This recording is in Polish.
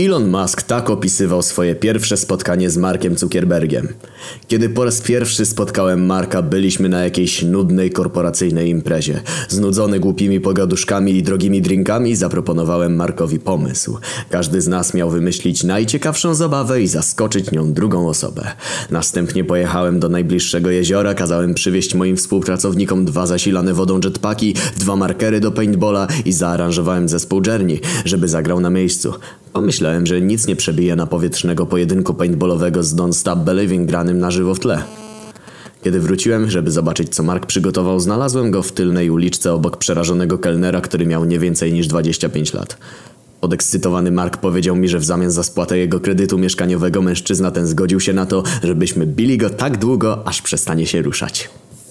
Elon Musk tak opisywał swoje pierwsze spotkanie z Markiem Zuckerbergiem. Kiedy po raz pierwszy spotkałem Marka, byliśmy na jakiejś nudnej korporacyjnej imprezie. Znudzony głupimi pogaduszkami i drogimi drinkami, zaproponowałem Markowi pomysł. Każdy z nas miał wymyślić najciekawszą zabawę i zaskoczyć nią drugą osobę. Następnie pojechałem do najbliższego jeziora, kazałem przywieźć moim współpracownikom dwa zasilane wodą jetpacki, dwa markery do paintballa i zaaranżowałem zespół Journey, żeby zagrał na miejscu. Pomyślałem, że nic nie przebije na powietrznego pojedynku paintballowego z Don't Stop Believing granym na żywo w tle. Kiedy wróciłem, żeby zobaczyć co Mark przygotował, znalazłem go w tylnej uliczce obok przerażonego kelnera, który miał nie więcej niż 25 lat. Podekscytowany Mark powiedział mi, że w zamian za spłatę jego kredytu mieszkaniowego mężczyzna ten zgodził się na to, żebyśmy bili go tak długo, aż przestanie się ruszać.